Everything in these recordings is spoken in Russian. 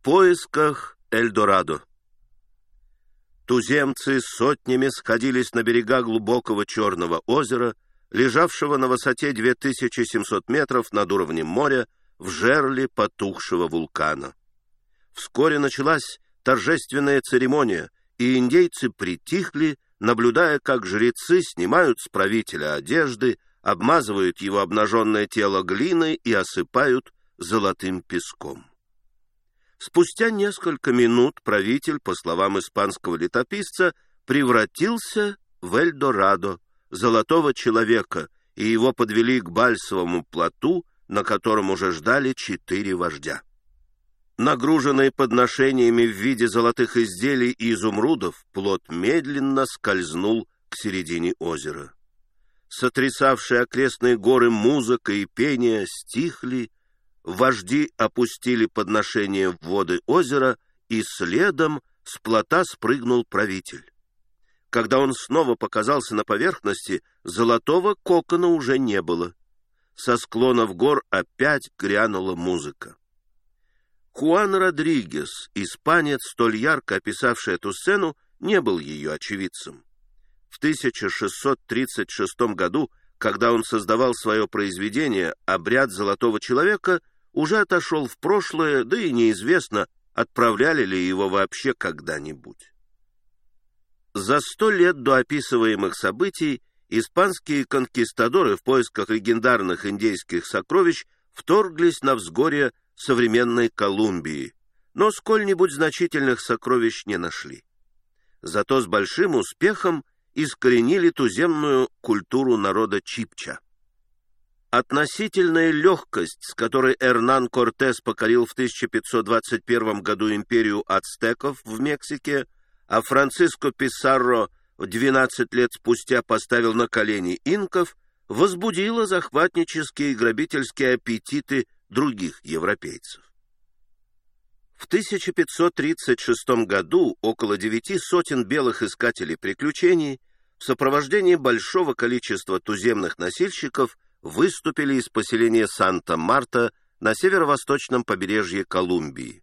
В поисках Эльдорадо. Туземцы сотнями сходились на берега глубокого Черного озера, лежавшего на высоте 2700 метров над уровнем моря в жерле потухшего вулкана. Вскоре началась торжественная церемония, и индейцы притихли, наблюдая, как жрецы снимают с правителя одежды, обмазывают его обнаженное тело глиной и осыпают золотым песком. Спустя несколько минут правитель, по словам испанского летописца, превратился в Эльдорадо, золотого человека, и его подвели к бальсовому плоту, на котором уже ждали четыре вождя. Нагруженный подношениями в виде золотых изделий и изумрудов, плот медленно скользнул к середине озера. Сотрясавшие окрестные горы музыка и пение стихли, вожди опустили подношение в воды озера, и следом с плота спрыгнул правитель. Когда он снова показался на поверхности, золотого кокона уже не было. Со склонов гор опять грянула музыка. Хуан Родригес, испанец, столь ярко описавший эту сцену, не был ее очевидцем. В 1636 году, когда он создавал свое произведение «Обряд золотого человека», уже отошел в прошлое, да и неизвестно, отправляли ли его вообще когда-нибудь. За сто лет до описываемых событий испанские конкистадоры в поисках легендарных индейских сокровищ вторглись на взгорье современной Колумбии, но сколь-нибудь значительных сокровищ не нашли. Зато с большим успехом искоренили туземную культуру народа Чипча. Относительная легкость, с которой Эрнан Кортес покорил в 1521 году империю ацтеков в Мексике, а Франциско Писарро 12 лет спустя поставил на колени инков, возбудила захватнические и грабительские аппетиты других европейцев. В 1536 году около девяти сотен белых искателей приключений в сопровождении большого количества туземных носильщиков – выступили из поселения Санта-Марта на северо-восточном побережье Колумбии.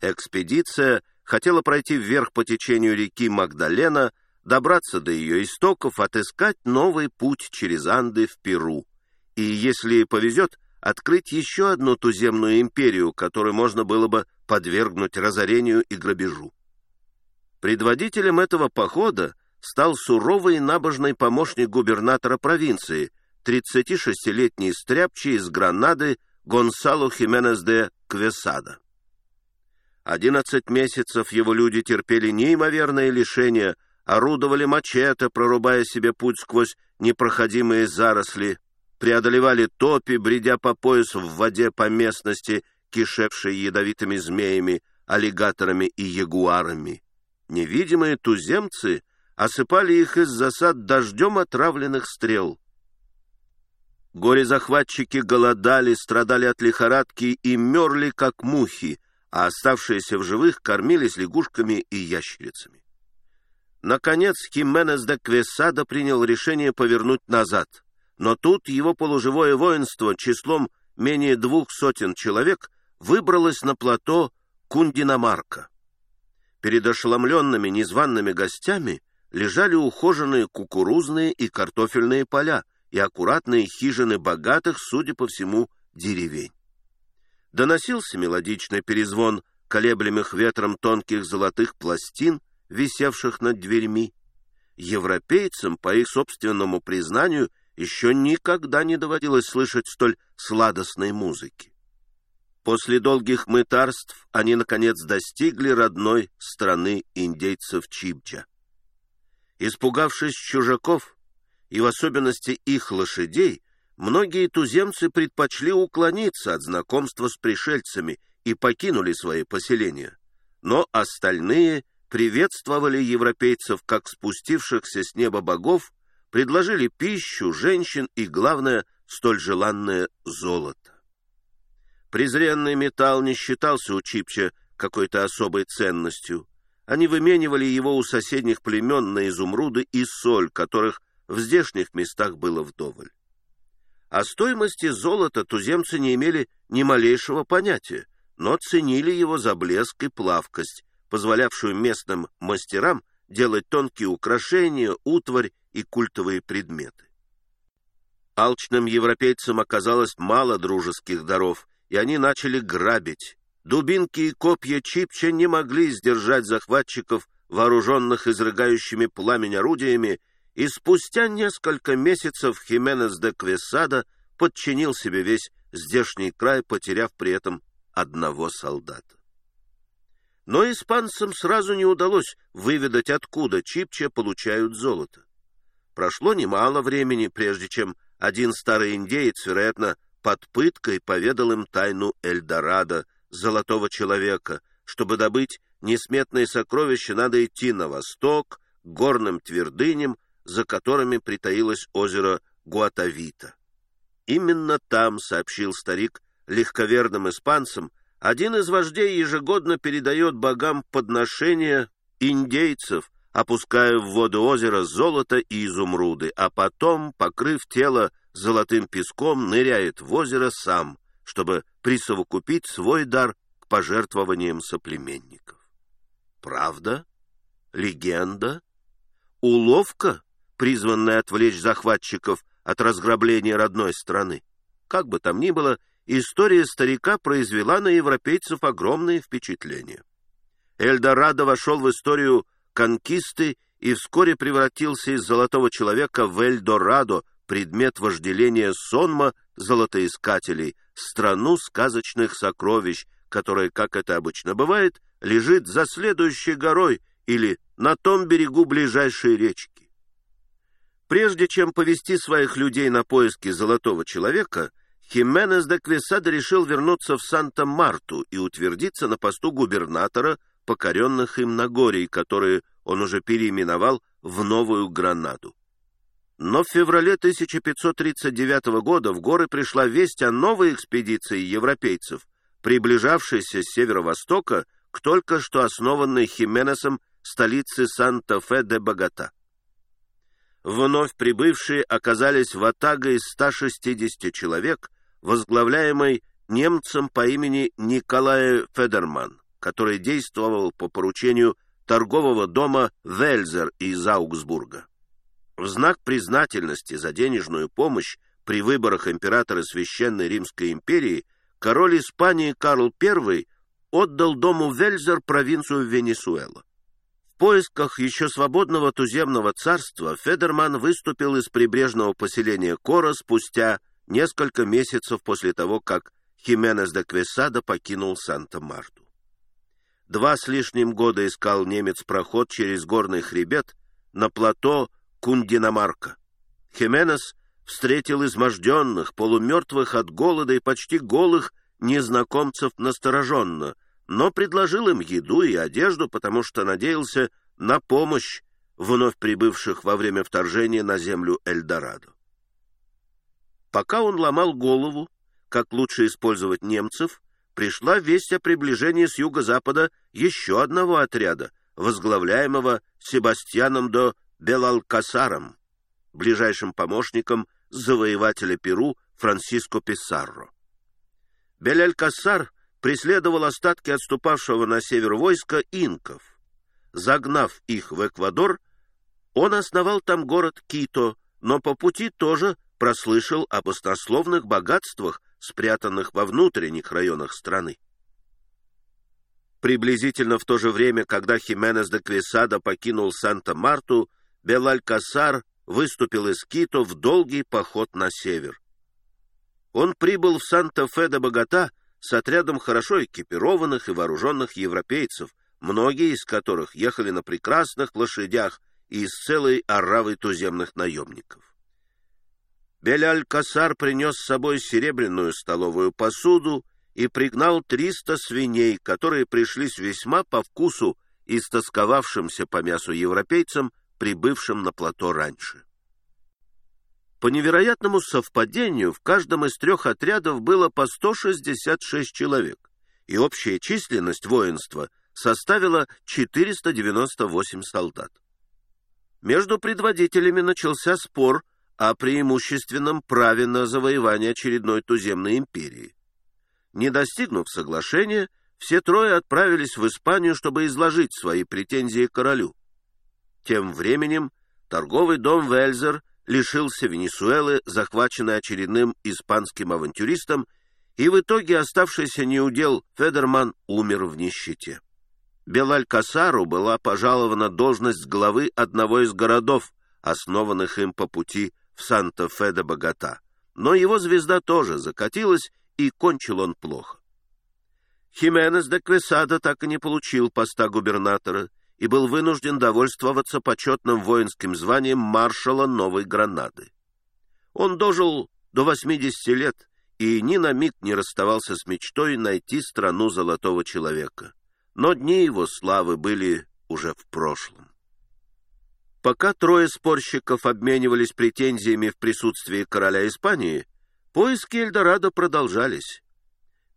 Экспедиция хотела пройти вверх по течению реки Магдалена, добраться до ее истоков, отыскать новый путь через Анды в Перу и, если повезет, открыть еще одну туземную империю, которую можно было бы подвергнуть разорению и грабежу. Предводителем этого похода стал суровый и набожный помощник губернатора провинции, 36-летний стряпчий из Гранады Гонсало Хименес де Квесада. Одиннадцать месяцев его люди терпели неимоверные лишения, орудовали мачете, прорубая себе путь сквозь непроходимые заросли, преодолевали топи, бредя по поясу в воде по местности, кишевшей ядовитыми змеями, аллигаторами и ягуарами. Невидимые туземцы осыпали их из засад дождем отравленных стрел. Горе-захватчики голодали, страдали от лихорадки и мерли, как мухи, а оставшиеся в живых кормились лягушками и ящерицами. Наконец Хименес де Квесада принял решение повернуть назад, но тут его полуживое воинство числом менее двух сотен человек выбралось на плато Кундинамарка. Перед ошеломленными незваными гостями лежали ухоженные кукурузные и картофельные поля — и аккуратные хижины богатых, судя по всему, деревень. Доносился мелодичный перезвон колеблемых ветром тонких золотых пластин, висевших над дверьми. Европейцам, по их собственному признанию, еще никогда не доводилось слышать столь сладостной музыки. После долгих мытарств они, наконец, достигли родной страны индейцев Чибджа. Испугавшись чужаков, и в особенности их лошадей, многие туземцы предпочли уклониться от знакомства с пришельцами и покинули свои поселения. Но остальные приветствовали европейцев как спустившихся с неба богов, предложили пищу, женщин и, главное, столь желанное золото. Презренный металл не считался у Чипча какой-то особой ценностью. Они выменивали его у соседних племен на изумруды и соль, которых в здешних местах было вдоволь. О стоимости золота туземцы не имели ни малейшего понятия, но ценили его за блеск и плавкость, позволявшую местным мастерам делать тонкие украшения, утварь и культовые предметы. Алчным европейцам оказалось мало дружеских даров, и они начали грабить. Дубинки и копья Чипча не могли сдержать захватчиков, вооруженных изрыгающими пламень орудиями, и спустя несколько месяцев Хименес де Квесада подчинил себе весь здешний край, потеряв при этом одного солдата. Но испанцам сразу не удалось выведать, откуда Чипча получают золото. Прошло немало времени, прежде чем один старый индеец, вероятно, под пыткой поведал им тайну Эльдорадо, золотого человека. Чтобы добыть несметные сокровища, надо идти на восток, к горным твердыням, за которыми притаилось озеро Гуатавита. Именно там, сообщил старик легковерным испанцам, один из вождей ежегодно передает богам подношения индейцев, опуская в воду озера золото и изумруды, а потом, покрыв тело золотым песком, ныряет в озеро сам, чтобы присовокупить свой дар к пожертвованиям соплеменников. Правда? Легенда? Уловка, призванная отвлечь захватчиков от разграбления родной страны? Как бы там ни было, история старика произвела на европейцев огромное впечатление. Эльдорадо вошел в историю конкисты и вскоре превратился из золотого человека в Эльдорадо, предмет вожделения сонма золотоискателей, страну сказочных сокровищ, которая, как это обычно бывает, лежит за следующей горой или на том берегу ближайшей речки. Прежде чем повести своих людей на поиски золотого человека, Хименес де Квесада решил вернуться в Санта-Марту и утвердиться на посту губернатора покоренных им Нагорий, которые он уже переименовал в Новую Гранаду. Но в феврале 1539 года в горы пришла весть о новой экспедиции европейцев, приближавшейся с северо-востока к только что основанной Хименесом столице Санта-Фе-де-Богата. Вновь прибывшие оказались в Атаго из 160 человек, возглавляемой немцем по имени Николай Федерман который действовал по поручению торгового дома Вельзер из Аугсбурга. В знак признательности за денежную помощь при выборах императора Священной Римской империи король Испании Карл I отдал дому Вельзер провинцию Венесуэла. В поисках еще свободного туземного царства Федерман выступил из прибрежного поселения Кора спустя несколько месяцев после того, как Хименес де Квесада покинул Санта-Марту. Два с лишним года искал немец проход через горный хребет на плато Кундинамарка. Хименес встретил изможденных, полумертвых от голода и почти голых незнакомцев настороженно, но предложил им еду и одежду, потому что надеялся на помощь вновь прибывших во время вторжения на землю Эльдорадо. Пока он ломал голову, как лучше использовать немцев, пришла весть о приближении с юго-запада еще одного отряда, возглавляемого Себастьяном до Белалкасаром, ближайшим помощником завоевателя Перу Франсиско Писарро. Белалькасар преследовал остатки отступавшего на север войска инков. Загнав их в Эквадор, он основал там город Кито, но по пути тоже прослышал об острословных богатствах, спрятанных во внутренних районах страны. Приблизительно в то же время, когда Хименес де Квесада покинул Санта-Марту, Белалькасар выступил из Кито в долгий поход на север. Он прибыл в Санта-Фе-де-Богата с отрядом хорошо экипированных и вооруженных европейцев, многие из которых ехали на прекрасных лошадях и с целой оравой туземных наемников. Беляль-Касар принес с собой серебряную столовую посуду и пригнал триста свиней, которые пришлись весьма по вкусу истосковавшимся по мясу европейцам, прибывшим на плато раньше. По невероятному совпадению в каждом из трех отрядов было по 166 человек, и общая численность воинства составила 498 солдат. Между предводителями начался спор о преимущественном праве на завоевание очередной туземной империи. Не достигнув соглашения, все трое отправились в Испанию, чтобы изложить свои претензии королю. Тем временем торговый дом Вельзер лишился Венесуэлы, захваченной очередным испанским авантюристом, и в итоге оставшийся неудел Федерман умер в нищете. Белаль-Касару была пожалована должность главы одного из городов, основанных им по пути в Санта-Фе-де-Богата. Но его звезда тоже закатилась, и кончил он плохо. Хименес де Квесада так и не получил поста губернатора и был вынужден довольствоваться почетным воинским званием маршала Новой Гранады. Он дожил до 80 лет и ни на миг не расставался с мечтой найти страну золотого человека. Но дни его славы были уже в прошлом. Пока трое спорщиков обменивались претензиями в присутствии короля Испании, поиски Эльдорадо продолжались.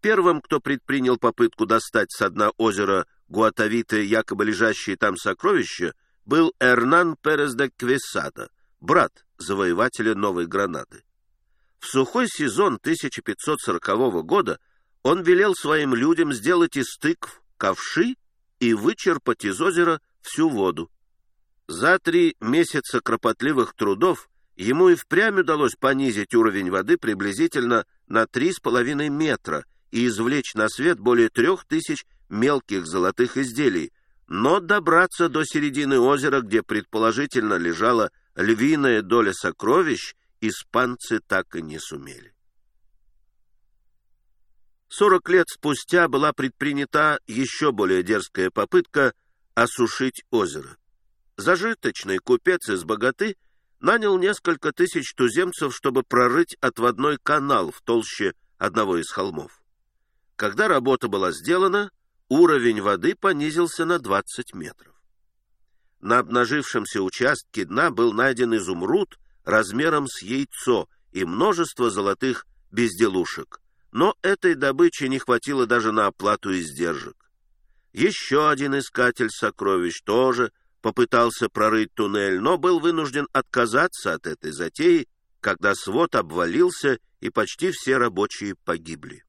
Первым, кто предпринял попытку достать с дна озера Гуатавиты якобы лежащие там сокровища, был Эрнан Перес де Квесада, брат завоевателя Новой Гранады. В сухой сезон 1540 года он велел своим людям сделать из тыкв ковши и вычерпать из озера всю воду. За три месяца кропотливых трудов ему и впрямь удалось понизить уровень воды приблизительно на 3,5 метра и извлечь на свет более трех тысяч мелких золотых изделий, но добраться до середины озера, где предположительно лежала львиная доля сокровищ, испанцы так и не сумели. Сорок лет спустя была предпринята еще более дерзкая попытка осушить озеро. Зажиточный купец из богаты нанял несколько тысяч туземцев, чтобы прорыть отводной канал в толще одного из холмов. Когда работа была сделана, уровень воды понизился на 20 метров. На обнажившемся участке дна был найден изумруд размером с яйцо и множество золотых безделушек, но этой добычи не хватило даже на оплату издержек. Еще один искатель сокровищ тоже попытался прорыть туннель, но был вынужден отказаться от этой затеи, когда свод обвалился и почти все рабочие погибли.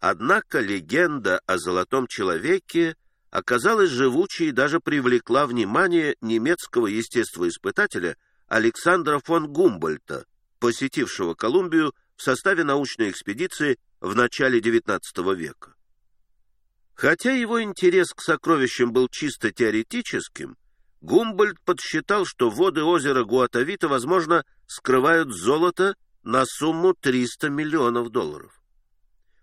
Однако легенда о золотом человеке оказалась живучей и даже привлекла внимание немецкого естествоиспытателя Александра фон Гумбольта, посетившего Колумбию в составе научной экспедиции в начале XIX века. Хотя его интерес к сокровищам был чисто теоретическим, Гумбольд подсчитал, что воды озера Гуатавита, возможно, скрывают золото на сумму 300 миллионов долларов.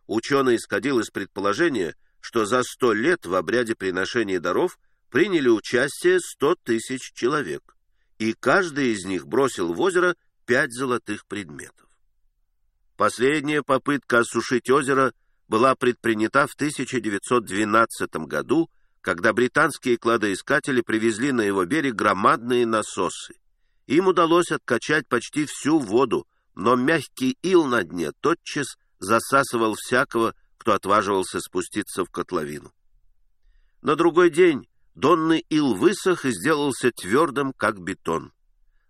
Ученый исходил из предположения, что за сто лет в обряде приношения даров приняли участие сто тысяч человек, и каждый из них бросил в озеро пять золотых предметов. Последняя попытка осушить озеро была предпринята в 1912 году, когда британские кладоискатели привезли на его берег громадные насосы. Им удалось откачать почти всю воду, но мягкий ил на дне тотчас засасывал всякого, кто отваживался спуститься в котловину. На другой день донный ил высох и сделался твердым, как бетон.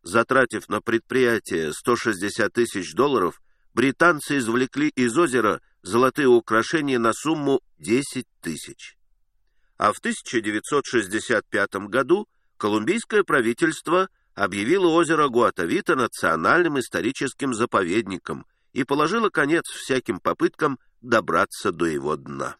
Затратив на предприятие 160 тысяч долларов, британцы извлекли из озера золотые украшения на сумму 10 тысяч. А в 1965 году колумбийское правительство объявило озеро Гуатавита национальным историческим заповедником – и положила конец всяким попыткам добраться до его дна.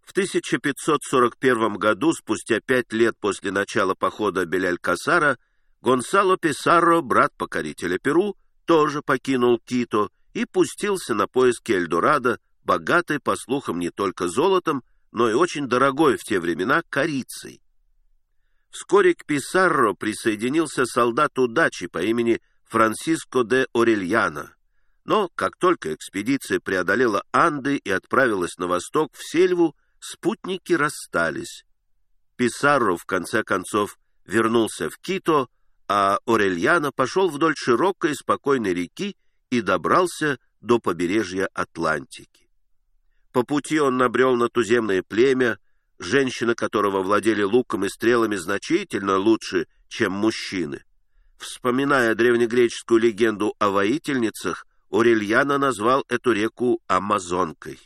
В 1541 году, спустя пять лет после начала похода Беляль-Касара, Гонсало Писарро, брат покорителя Перу, тоже покинул Кито и пустился на поиски Эльдорадо, богатой, по слухам, не только золотом, но и очень дорогой в те времена корицей. Вскоре к Писарро присоединился солдат удачи по имени Франсиско де Орельяно. Но как только экспедиция преодолела Анды и отправилась на восток, в Сельву, спутники расстались. Писарро, в конце концов, вернулся в Кито, а Орельяно пошел вдоль широкой спокойной реки и добрался до побережья Атлантики. По пути он набрел на туземное племя, женщины которого владели луком и стрелами значительно лучше, чем мужчины. Вспоминая древнегреческую легенду о воительницах, Орельяно назвал эту реку Амазонкой.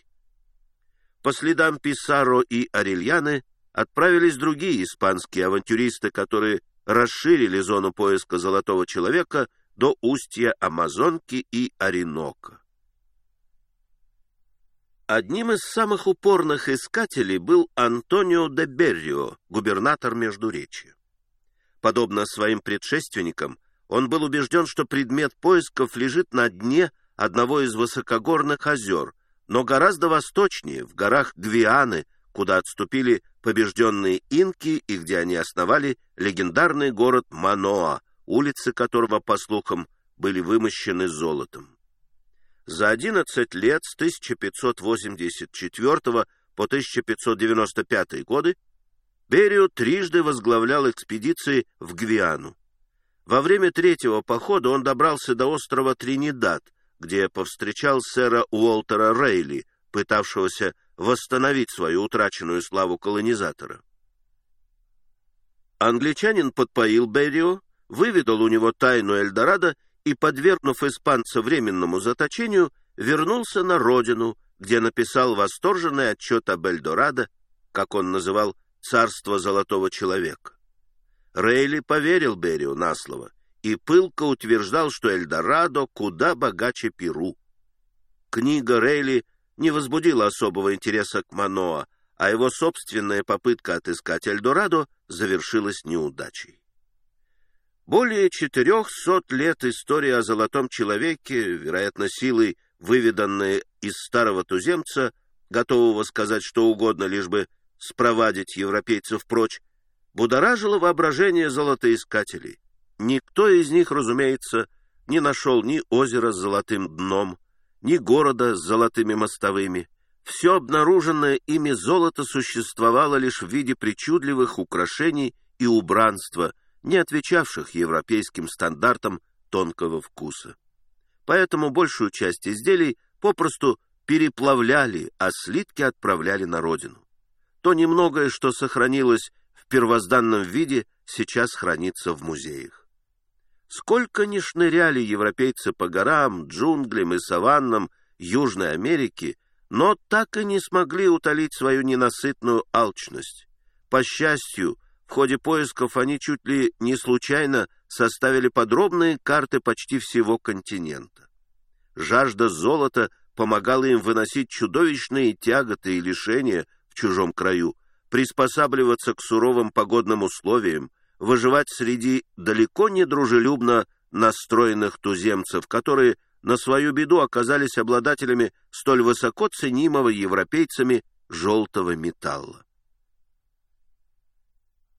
По следам Писаро и Орельяны отправились другие испанские авантюристы, которые расширили зону поиска золотого человека до устья Амазонки и Оренока. Одним из самых упорных искателей был Антонио де Беррио, губернатор Междуречья. Подобно своим предшественникам, он был убежден, что предмет поисков лежит на дне одного из высокогорных озер, но гораздо восточнее, в горах Гвианы, куда отступили побежденные инки и где они основали легендарный город Маноа, улицы которого, по слухам, были вымощены золотом. За 11 лет с 1584 по 1595 годы Берио трижды возглавлял экспедиции в Гвиану. Во время третьего похода он добрался до острова Тринидад, где повстречал сэра Уолтера Рейли, пытавшегося восстановить свою утраченную славу колонизатора. Англичанин подпоил Беррио, выведал у него тайну Эльдорадо и, подвергнув испанца временному заточению, вернулся на родину, где написал восторженный отчет об Эльдорадо, как он называл «царство золотого человека». Рейли поверил Беррио на слово и пылко утверждал, что Эльдорадо куда богаче Перу. Книга Рейли не возбудила особого интереса к Маноа, а его собственная попытка отыскать Эльдорадо завершилась неудачей. Более четырехсот лет история о золотом человеке, вероятно, силой, выведанной из старого туземца, готового сказать что угодно, лишь бы спровадить европейцев прочь, будоражило воображение золотоискателей. Никто из них, разумеется, не нашел ни озера с золотым дном, ни города с золотыми мостовыми. Все обнаруженное ими золото существовало лишь в виде причудливых украшений и убранства, не отвечавших европейским стандартам тонкого вкуса. Поэтому большую часть изделий попросту переплавляли, а слитки отправляли на родину. То немногое, что сохранилось в первозданном виде, сейчас хранится в музеях. Сколько ни шныряли европейцы по горам, джунглям и саваннам Южной Америки, но так и не смогли утолить свою ненасытную алчность. По счастью, в ходе поисков они чуть ли не случайно составили подробные карты почти всего континента. Жажда золота помогала им выносить чудовищные тяготы и лишения в чужом краю, приспосабливаться к суровым погодным условиям, выживать среди далеко не дружелюбно настроенных туземцев, которые на свою беду оказались обладателями столь высоко ценимого европейцами желтого металла.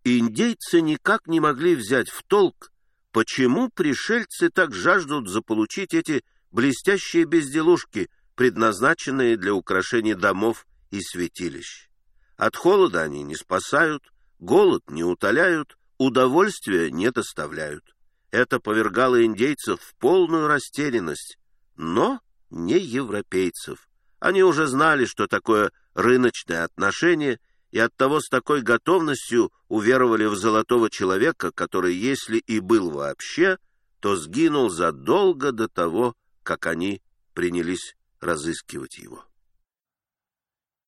Индейцы никак не могли взять в толк, почему пришельцы так жаждут заполучить эти блестящие безделушки, предназначенные для украшения домов и святилищ. От холода они не спасают, голод не утоляют, удовольствия не доставляют. Это повергало индейцев в полную растерянность, но не европейцев. Они уже знали, что такое рыночное отношение, и оттого с такой готовностью уверовали в золотого человека, который, если и был вообще, то сгинул задолго до того, как они принялись разыскивать его.